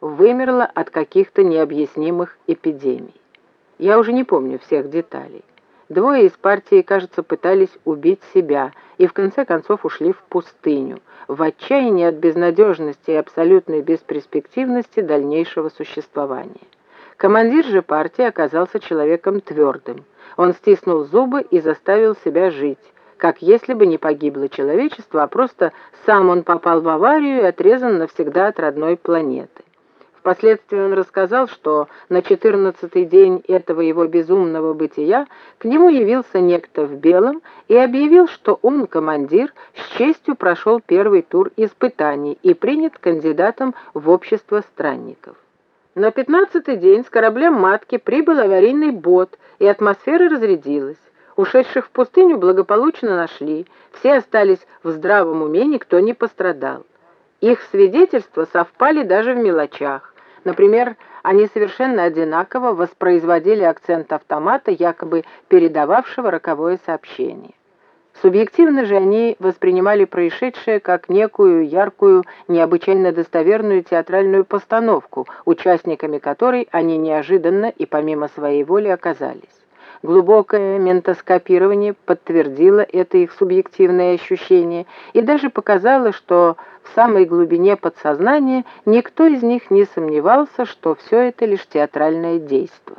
вымерла от каких-то необъяснимых эпидемий. Я уже не помню всех деталей. Двое из партии, кажется, пытались убить себя и в конце концов ушли в пустыню, в отчаянии от безнадежности и абсолютной бесперспективности дальнейшего существования. Командир же партии оказался человеком твердым. Он стиснул зубы и заставил себя жить, как если бы не погибло человечество, а просто сам он попал в аварию и отрезан навсегда от родной планеты. Впоследствии он рассказал, что на четырнадцатый день этого его безумного бытия к нему явился некто в белом и объявил, что он, командир, с честью прошел первый тур испытаний и принят кандидатом в общество странников. На пятнадцатый день с кораблем «Матки» прибыл аварийный бот, и атмосфера разрядилась. Ушедших в пустыню благополучно нашли, все остались в здравом уме, никто не пострадал. Их свидетельства совпали даже в мелочах. Например, они совершенно одинаково воспроизводили акцент автомата, якобы передававшего роковое сообщение. Субъективно же они воспринимали происшедшее как некую яркую, необычайно достоверную театральную постановку, участниками которой они неожиданно и помимо своей воли оказались. Глубокое ментоскопирование подтвердило это их субъективное ощущение и даже показало, что в самой глубине подсознания никто из них не сомневался, что все это лишь театральное действие.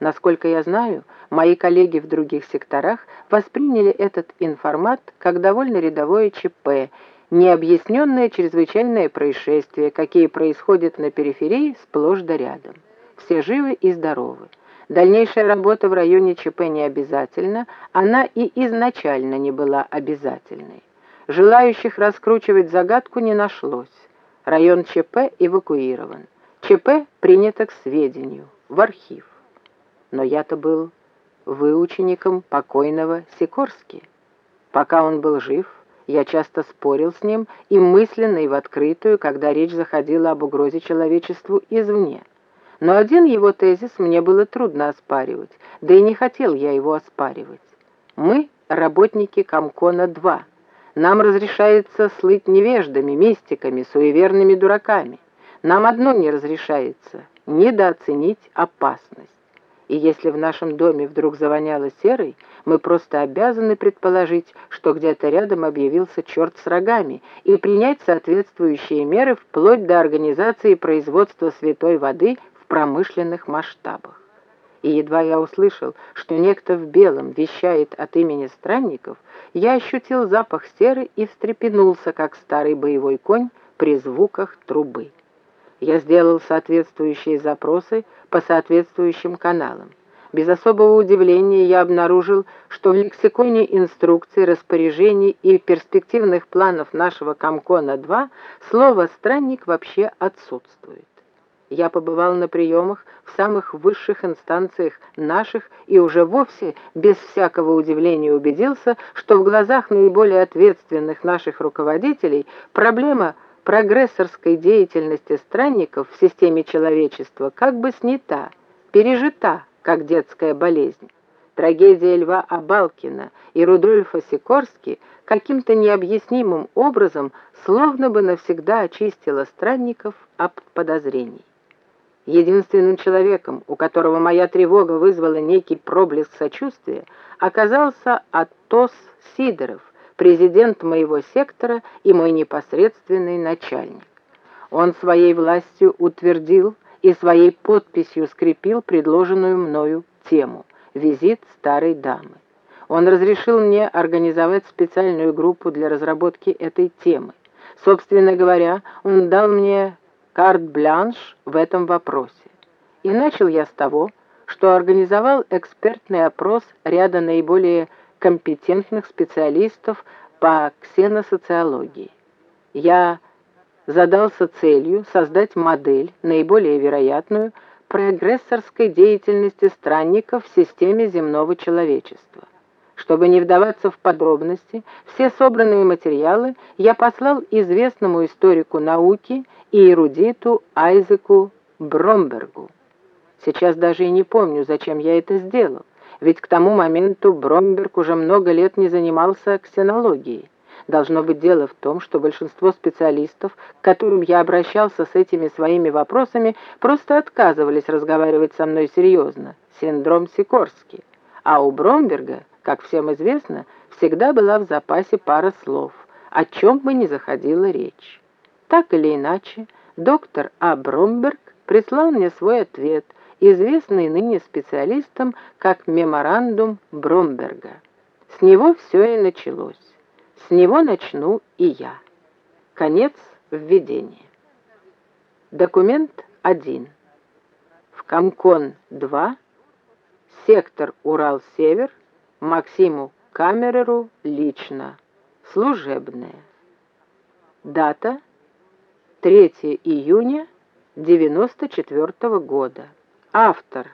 Насколько я знаю, мои коллеги в других секторах восприняли этот информат как довольно рядовое ЧП, необъясненное чрезвычайное происшествие, какие происходят на периферии сплошь да рядом. Все живы и здоровы. Дальнейшая работа в районе ЧП не обязательна, она и изначально не была обязательной. Желающих раскручивать загадку не нашлось. Район ЧП эвакуирован. ЧП принято к сведению, в архив. Но я-то был выучеником покойного Сикорски. Пока он был жив, я часто спорил с ним и мысленно, и в открытую, когда речь заходила об угрозе человечеству извне. Но один его тезис мне было трудно оспаривать, да и не хотел я его оспаривать. Мы — работники Комкона-2. Нам разрешается слыть невеждами, мистиками, суеверными дураками. Нам одно не разрешается — недооценить опасность. И если в нашем доме вдруг завоняло серой, мы просто обязаны предположить, что где-то рядом объявился черт с рогами, и принять соответствующие меры вплоть до организации производства святой воды промышленных масштабах. И едва я услышал, что некто в белом вещает от имени странников, я ощутил запах серы и встрепенулся, как старый боевой конь при звуках трубы. Я сделал соответствующие запросы по соответствующим каналам. Без особого удивления я обнаружил, что в лексиконе инструкций, распоряжений и перспективных планов нашего Комкона-2 слово «странник» вообще отсутствует. Я побывал на приемах в самых высших инстанциях наших и уже вовсе без всякого удивления убедился, что в глазах наиболее ответственных наших руководителей проблема – прогрессорской деятельности странников в системе человечества как бы снята, пережита, как детская болезнь. Трагедия Льва Абалкина и Рудольфа Сикорски каким-то необъяснимым образом словно бы навсегда очистила странников от подозрений. Единственным человеком, у которого моя тревога вызвала некий проблеск сочувствия, оказался Атос Сидоров, президент моего сектора и мой непосредственный начальник. Он своей властью утвердил и своей подписью скрепил предложенную мною тему «Визит старой дамы». Он разрешил мне организовать специальную группу для разработки этой темы. Собственно говоря, он дал мне карт-бланш в этом вопросе. И начал я с того, что организовал экспертный опрос ряда наиболее компетентных специалистов по ксеносоциологии. Я задался целью создать модель, наиболее вероятную, прогрессорской деятельности странников в системе земного человечества. Чтобы не вдаваться в подробности, все собранные материалы я послал известному историку науки и эрудиту Айзеку Бромбергу. Сейчас даже и не помню, зачем я это сделал ведь к тому моменту Бромберг уже много лет не занимался ксенологией. Должно быть дело в том, что большинство специалистов, к которым я обращался с этими своими вопросами, просто отказывались разговаривать со мной серьезно. Синдром Сикорский. А у Бромберга, как всем известно, всегда была в запасе пара слов, о чем бы ни заходила речь. Так или иначе, доктор А. Бромберг прислал мне свой ответ, известный ныне специалистам как «Меморандум Бромберга». С него все и началось. С него начну и я. Конец введения. Документ 1. В Комкон-2, сектор Урал-Север, Максиму Камереру лично. Служебное. Дата 3 июня 94 -го года. Автор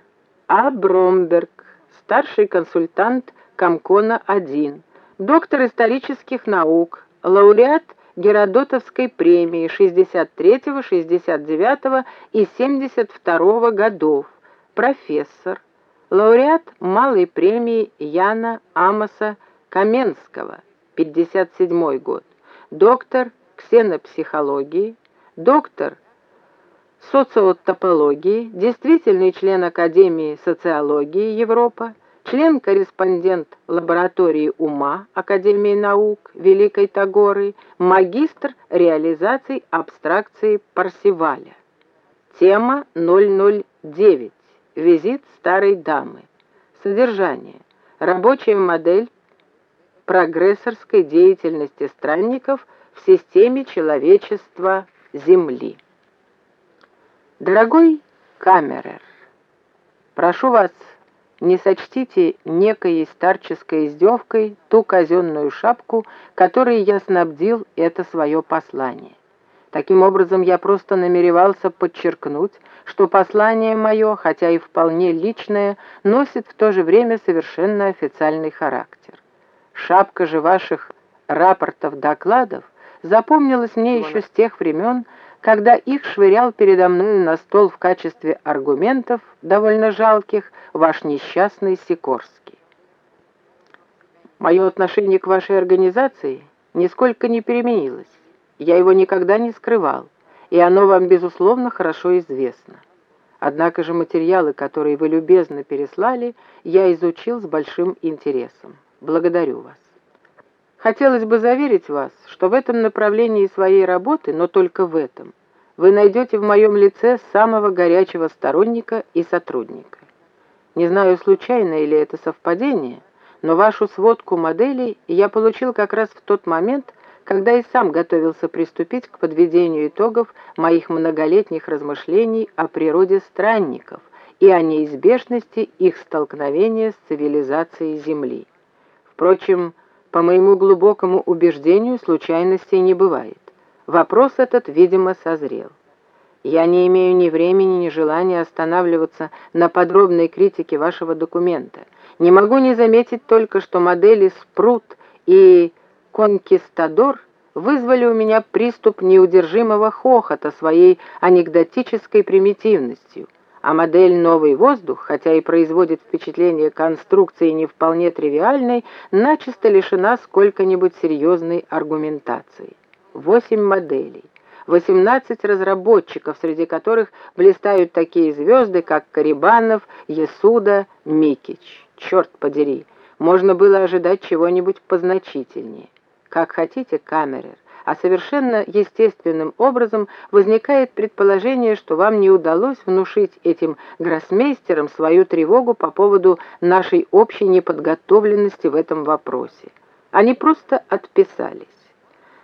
А. Бромберг, старший консультант Комкона-1, доктор исторических наук, лауреат Геродотовской премии 63, 69 и 72 годов, профессор, лауреат Малой премии Яна Амоса Каменского, 57 год, доктор ксенопсихологии, доктор социотопологии, действительный член Академии социологии Европа, член-корреспондент лаборатории ума Академии наук Великой Тагоры, магистр реализаций абстракции Парсиваля. Тема 009. Визит старой дамы. Содержание. Рабочая модель прогрессорской деятельности странников в системе человечества Земли. Дорогой Камерер, прошу вас не сочтите некой старческой издевкой ту казенную шапку, которой я снабдил это свое послание. Таким образом, я просто намеревался подчеркнуть, что послание мое, хотя и вполне личное, носит в то же время совершенно официальный характер. Шапка же ваших рапортов-докладов запомнилась мне еще с тех времен, когда их швырял передо мной на стол в качестве аргументов, довольно жалких, ваш несчастный Сикорский. Мое отношение к вашей организации нисколько не переменилось. Я его никогда не скрывал, и оно вам, безусловно, хорошо известно. Однако же материалы, которые вы любезно переслали, я изучил с большим интересом. Благодарю вас. Хотелось бы заверить вас, что в этом направлении своей работы, но только в этом, вы найдете в моем лице самого горячего сторонника и сотрудника. Не знаю, случайно ли это совпадение, но вашу сводку моделей я получил как раз в тот момент, когда и сам готовился приступить к подведению итогов моих многолетних размышлений о природе странников и о неизбежности их столкновения с цивилизацией Земли. Впрочем, по моему глубокому убеждению, случайностей не бывает. Вопрос этот, видимо, созрел. Я не имею ни времени, ни желания останавливаться на подробной критике вашего документа. Не могу не заметить только, что модели «Спрут» и «Конкистадор» вызвали у меня приступ неудержимого хохота своей анекдотической примитивностью а модель «Новый воздух», хотя и производит впечатление конструкции не вполне тривиальной, начисто лишена сколько-нибудь серьезной аргументации. Восемь моделей. 18 разработчиков, среди которых блистают такие звезды, как Карибанов, Ясуда, Микич. Черт подери, можно было ожидать чего-нибудь позначительнее. Как хотите, Камерер, а совершенно естественным образом возникает предположение, что вам не удалось внушить этим гроссмейстерам свою тревогу по поводу нашей общей неподготовленности в этом вопросе. Они просто отписались.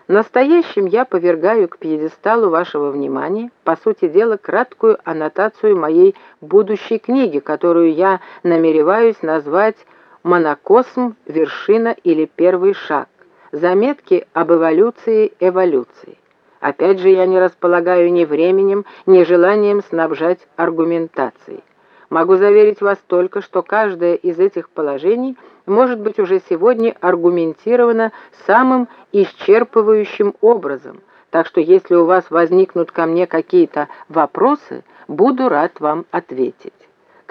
Настоящим я повергаю к пьедесталу вашего внимания, по сути дела, краткую аннотацию моей будущей книги, которую я намереваюсь назвать «Монокосм. Вершина или первый шаг», Заметки об эволюции эволюции. Опять же, я не располагаю ни временем, ни желанием снабжать аргументацией. Могу заверить вас только, что каждое из этих положений может быть уже сегодня аргументировано самым исчерпывающим образом, так что если у вас возникнут ко мне какие-то вопросы, буду рад вам ответить.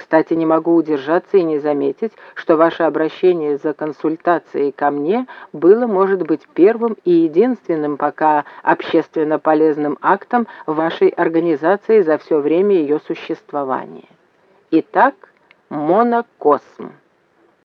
Кстати, не могу удержаться и не заметить, что ваше обращение за консультацией ко мне было, может быть, первым и единственным пока общественно полезным актом вашей организации за все время ее существования. Итак, монокосм.